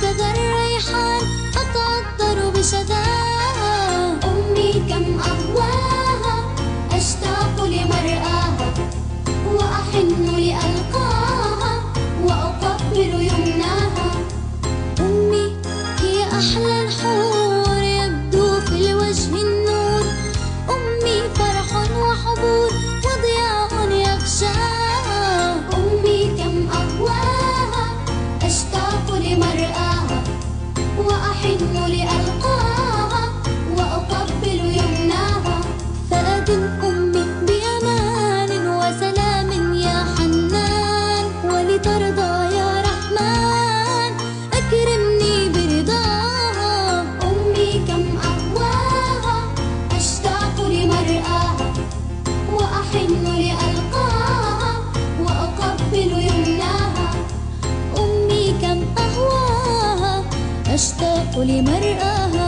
كذا الريحان أتعطر بشذاها وأحن لألقاها ولمرأة